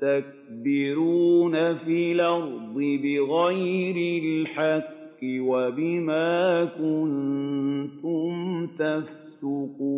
تَسْتَكْبِرُونَ فِي الْأَرْضِ بِغَيْرِ الْحَقِّ وَبِمَا كُنتُمْ تَفْسُقُونَ